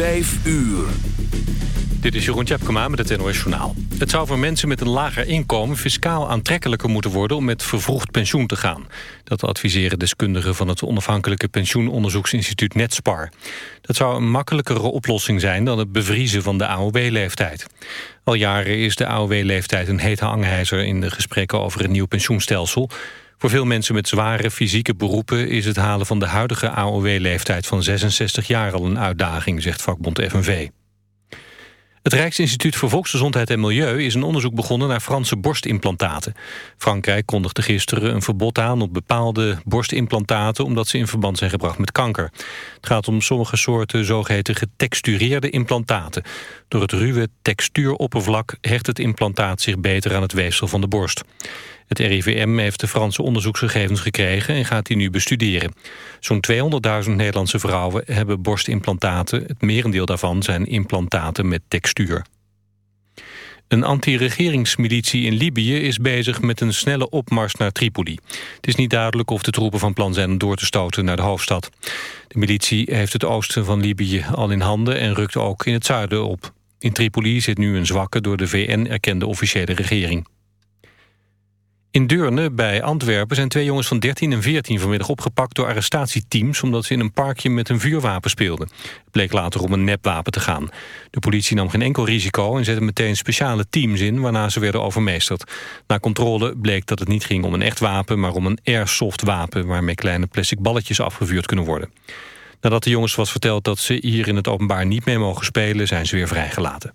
Vijf uur. Dit is Jeroen Tjepkema met het NOS Journaal. Het zou voor mensen met een lager inkomen fiscaal aantrekkelijker moeten worden om met vervroegd pensioen te gaan. Dat adviseren deskundigen van het onafhankelijke pensioenonderzoeksinstituut Netspar. Dat zou een makkelijkere oplossing zijn dan het bevriezen van de AOW-leeftijd. Al jaren is de AOW-leeftijd een hete hangijzer in de gesprekken over een nieuw pensioenstelsel. Voor veel mensen met zware fysieke beroepen is het halen van de huidige AOW-leeftijd van 66 jaar al een uitdaging, zegt vakbond FNV. Het Rijksinstituut voor Volksgezondheid en Milieu is een onderzoek begonnen naar Franse borstimplantaten. Frankrijk kondigde gisteren een verbod aan op bepaalde borstimplantaten omdat ze in verband zijn gebracht met kanker. Het gaat om sommige soorten zogeheten getextureerde implantaten. Door het ruwe textuuroppervlak hecht het implantaat zich beter aan het weefsel van de borst. Het RIVM heeft de Franse onderzoeksgegevens gekregen en gaat die nu bestuderen. Zo'n 200.000 Nederlandse vrouwen hebben borstimplantaten. Het merendeel daarvan zijn implantaten met textuur. Een anti-regeringsmilitie in Libië is bezig met een snelle opmars naar Tripoli. Het is niet duidelijk of de troepen van plan zijn door te stoten naar de hoofdstad. De militie heeft het oosten van Libië al in handen en rukt ook in het zuiden op. In Tripoli zit nu een zwakke door de VN erkende officiële regering. In Deurne bij Antwerpen zijn twee jongens van 13 en 14 vanmiddag opgepakt door arrestatieteams omdat ze in een parkje met een vuurwapen speelden. Het bleek later om een nepwapen te gaan. De politie nam geen enkel risico en zette meteen speciale teams in waarna ze werden overmeesterd. Na controle bleek dat het niet ging om een echt wapen, maar om een airsoft wapen waarmee kleine plastic balletjes afgevuurd kunnen worden. Nadat de jongens was verteld dat ze hier in het openbaar niet mee mogen spelen, zijn ze weer vrijgelaten.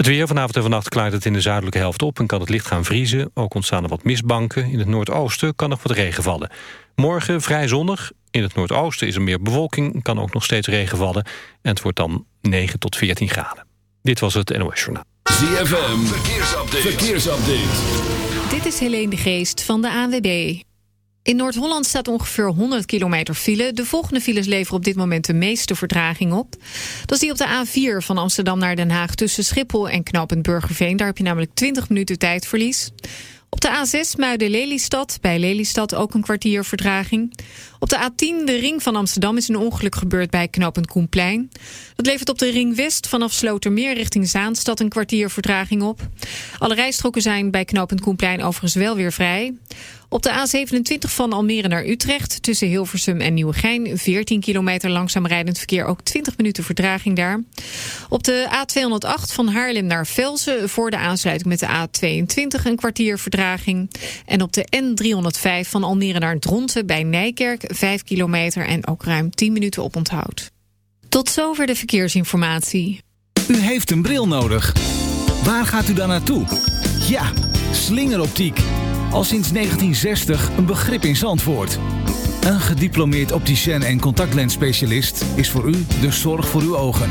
Het weer vanavond en vannacht klaart het in de zuidelijke helft op... en kan het licht gaan vriezen. Ook ontstaan er wat mistbanken. In het noordoosten kan nog wat regen vallen. Morgen vrij zonnig. In het noordoosten is er meer bewolking. Kan ook nog steeds regen vallen. En het wordt dan 9 tot 14 graden. Dit was het NOS Journaal. ZFM, verkeersupdate. verkeersupdate. Dit is Helene de Geest van de ANWB. In Noord-Holland staat ongeveer 100 kilometer file. De volgende files leveren op dit moment de meeste vertraging op. Dat is die op de A4 van Amsterdam naar Den Haag... tussen Schiphol en Knopend Burgerveen. Daar heb je namelijk 20 minuten tijdverlies. Op de A6 Muiden-Lelystad, bij Lelystad ook een kwartier vertraging. Op de A10, de ring van Amsterdam, is een ongeluk gebeurd bij knooppunt Koenplein. Dat levert op de ring West vanaf Slotermeer richting Zaanstad een kwartier vertraging op. Alle rijstroken zijn bij knooppunt Koenplein overigens wel weer vrij. Op de A27 van Almere naar Utrecht tussen Hilversum en Nieuwegein 14 kilometer langzaam rijdend verkeer, ook 20 minuten vertraging daar. Op de A208 van Haarlem naar Velsen voor de aansluiting met de A22 een kwartier vertraging. En op de N305 van Almere naar Dronten bij Nijkerk 5 kilometer en ook ruim 10 minuten op onthoud. Tot zover de verkeersinformatie. U heeft een bril nodig. Waar gaat u dan naartoe? Ja, slingeroptiek al sinds 1960 een begrip in Zandvoort. Een gediplomeerd opticien en contactlensspecialist is voor u de zorg voor uw ogen.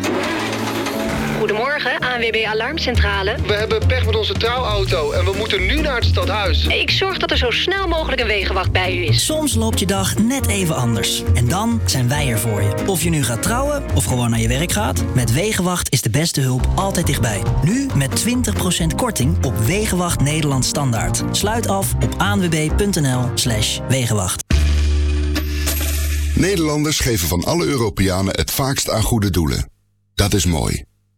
Goedemorgen, ANWB Alarmcentrale. We hebben pech met onze trouwauto en we moeten nu naar het stadhuis. Ik zorg dat er zo snel mogelijk een wegenwacht bij u is. Soms loopt je dag net even anders. En dan zijn wij er voor je. Of je nu gaat trouwen of gewoon naar je werk gaat. Met Wegenwacht is de beste hulp altijd dichtbij. Nu met 20% korting op Wegenwacht Nederland Standaard. Sluit af op anwb.nl slash Wegenwacht. Nederlanders geven van alle Europeanen het vaakst aan goede doelen. Dat is mooi.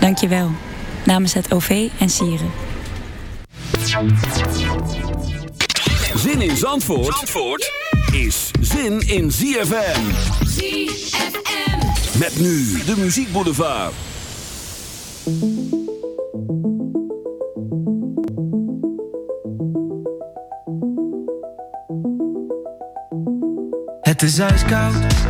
Dank je wel. Namens het OV en Sieren. Zin in Zandvoort, Zandvoort is zin in ZFM. ZFM. Met nu de muziekboulevard. Het is ijskoud.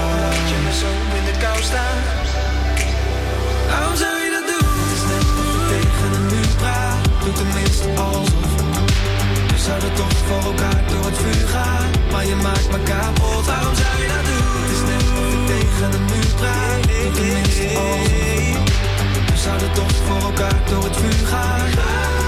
Voor elkaar door het vuur gaan.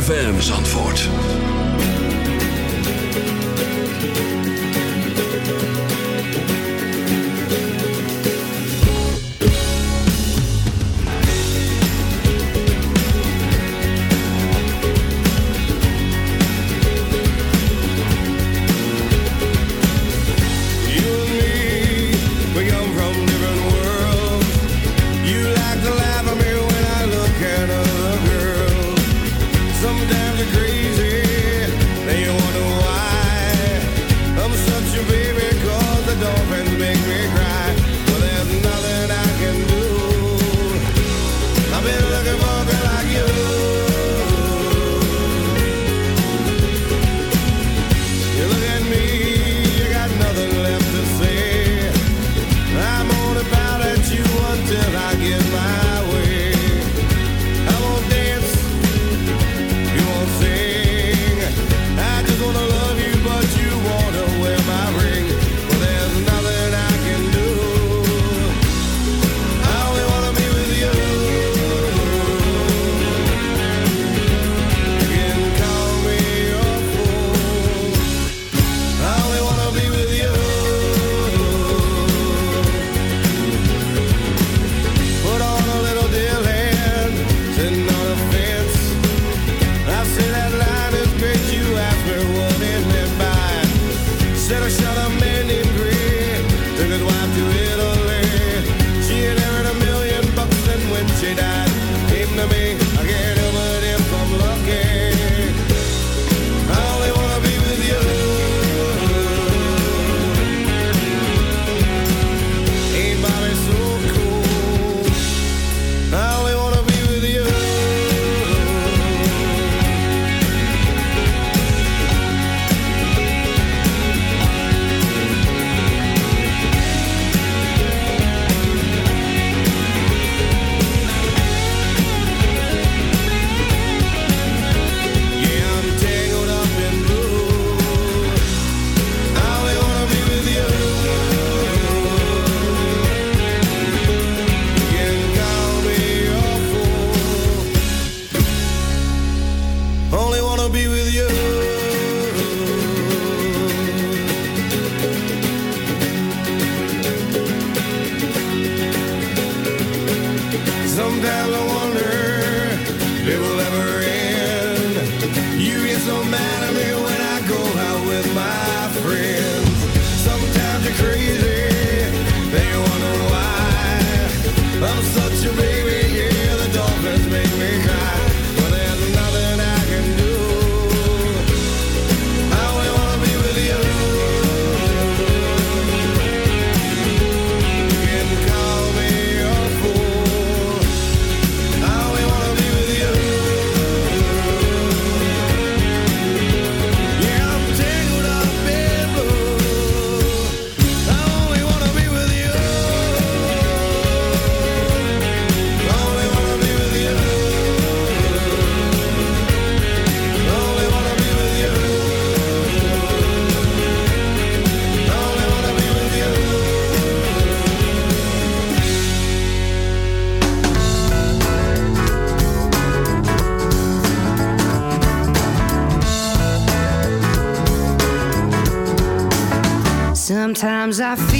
ZFM Zandvoort. I feel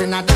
In a,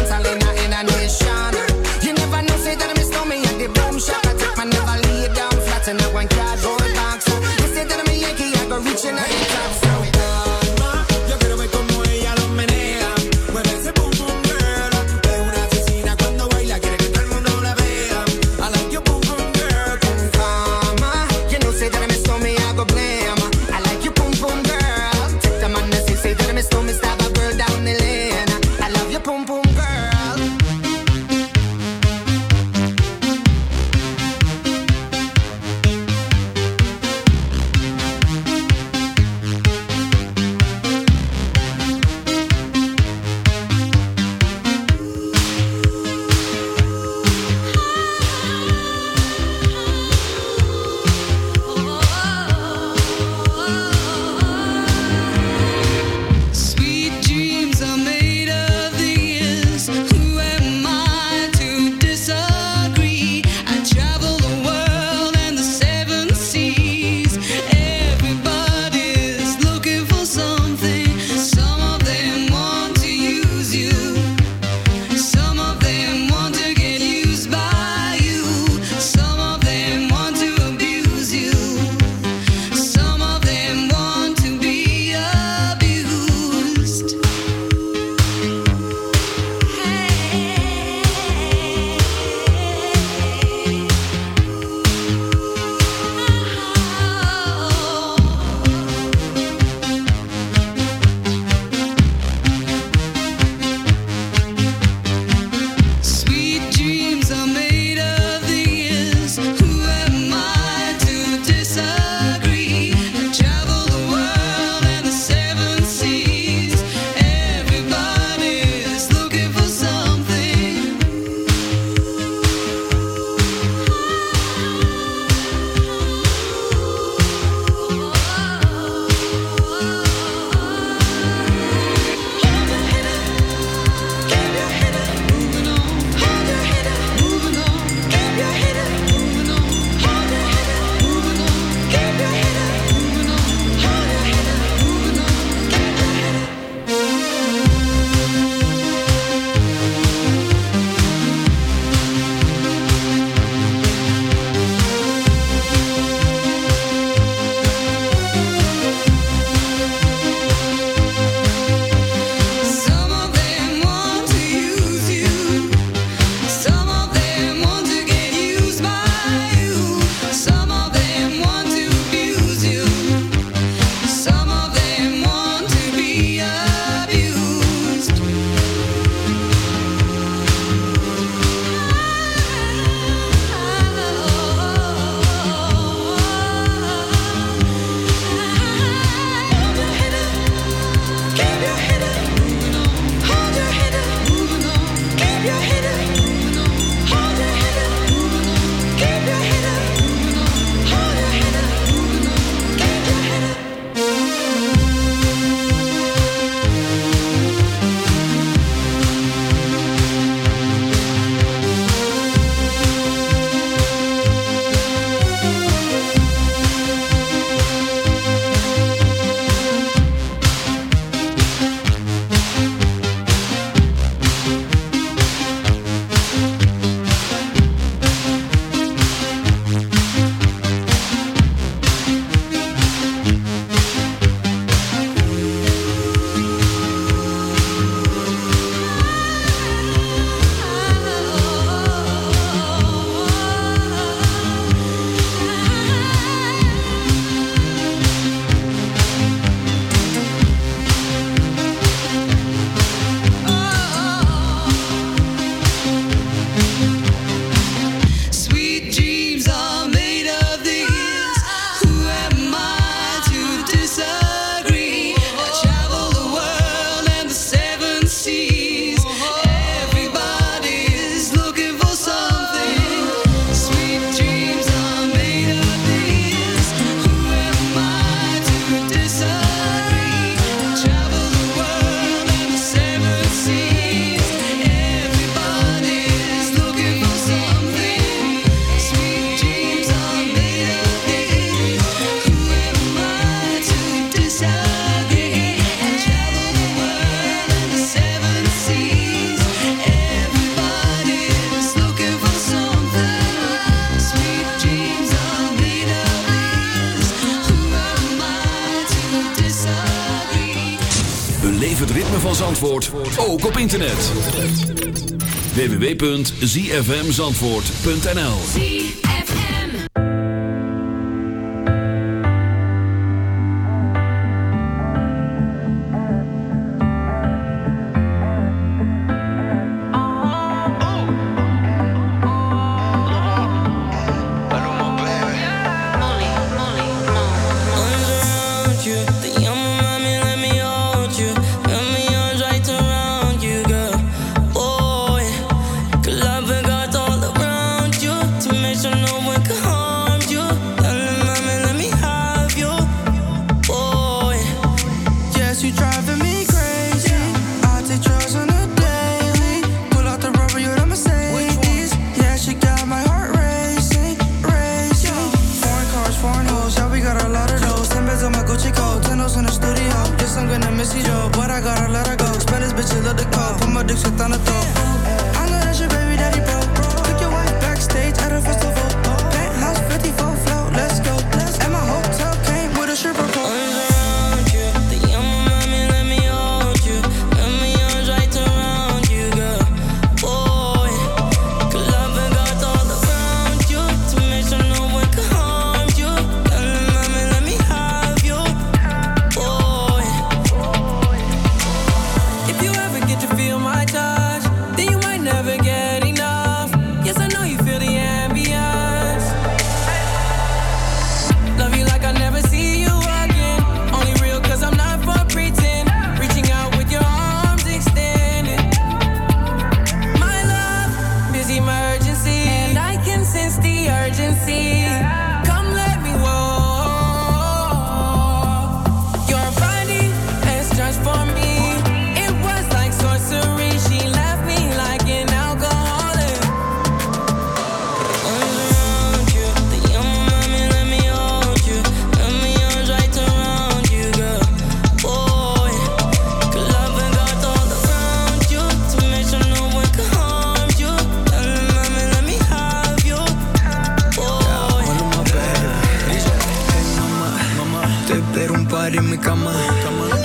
www.zfmzandvoort.nl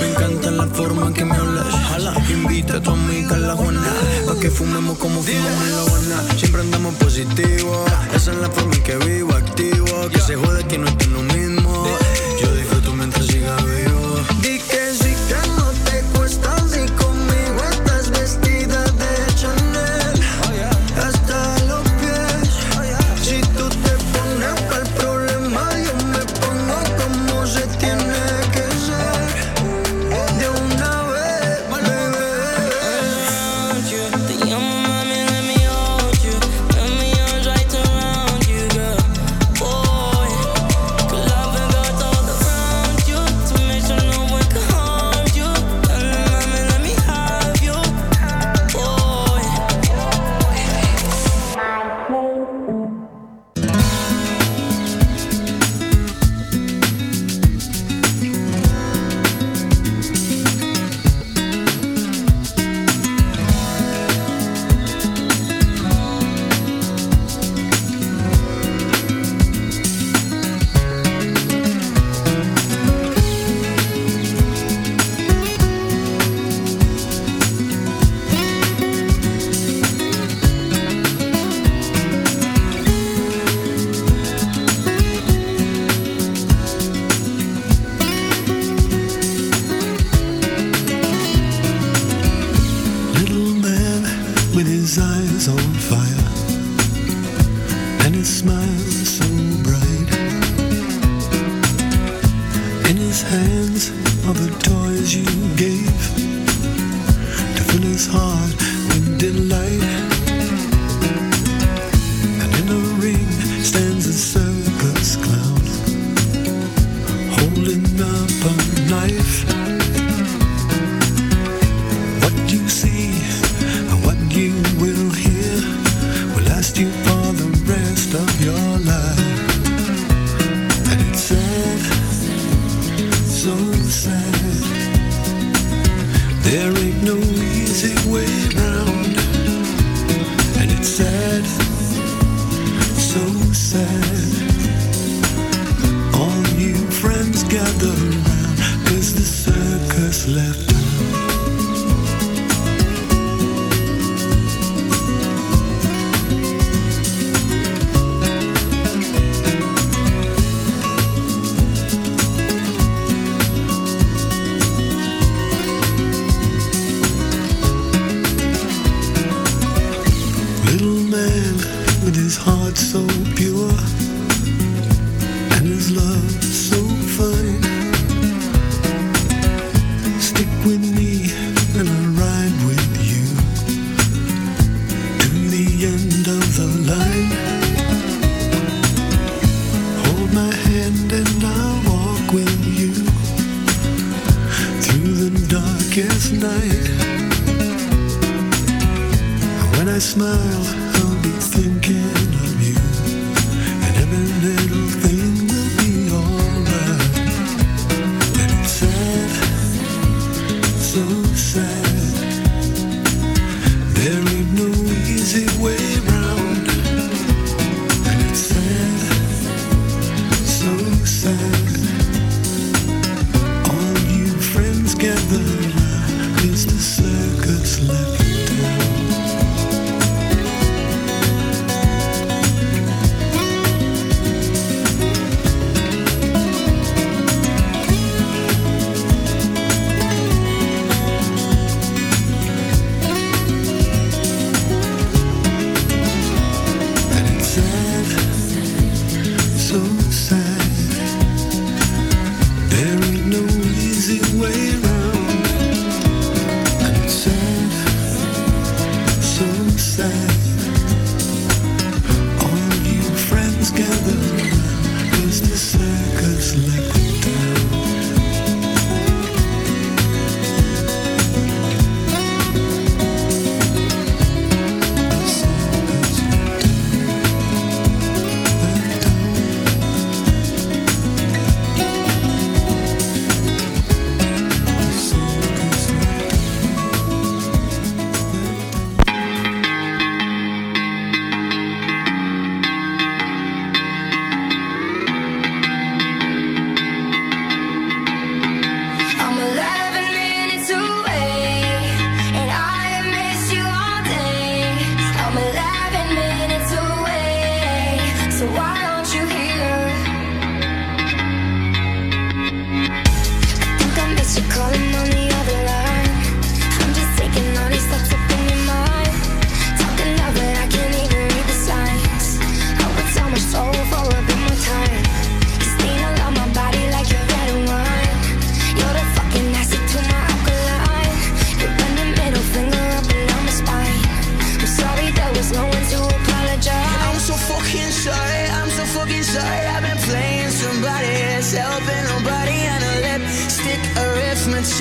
Me encanta la forma en que me hablas. Invita a tu amiga a la Juana. Pa' que fumemos como fumamos en la Habana. Siempre andamos positivo. Esa es la forma en que vivo activo. Que se jode que no estoy lo mismo. Yo disfruto mientras siga vivo.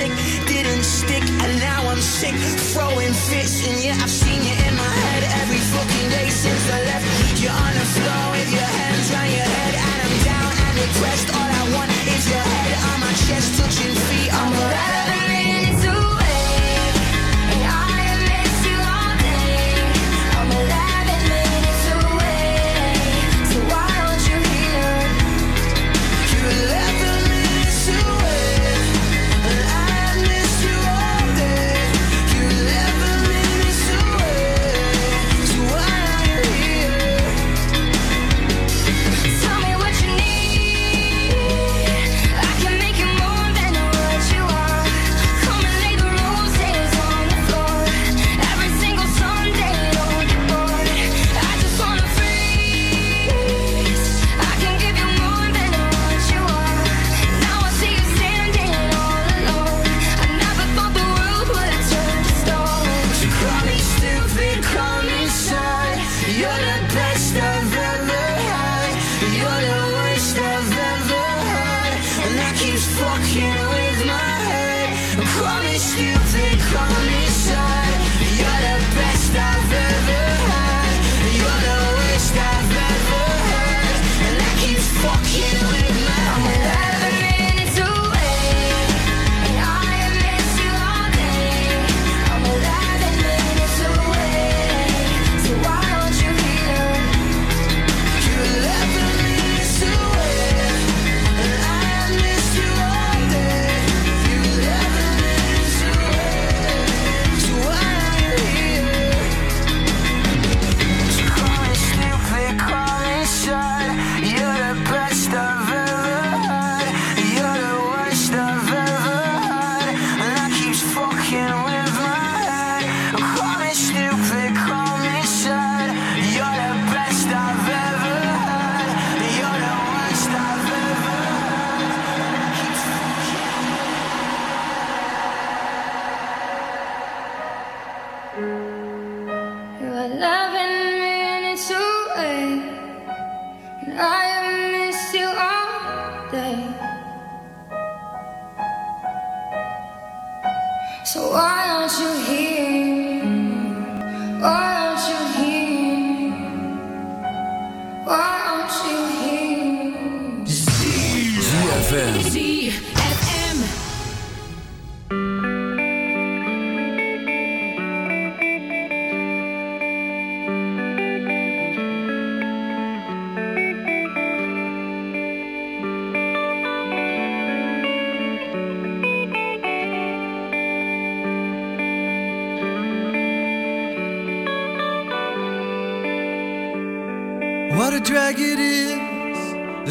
sick, didn't stick, and now I'm sick, throwing fits, and yeah, I've seen you in my head every fucking day since I left. You're on the floor with your hands on your head, and I'm down and depressed. All I want is your head on my chest, touching feet.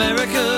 America.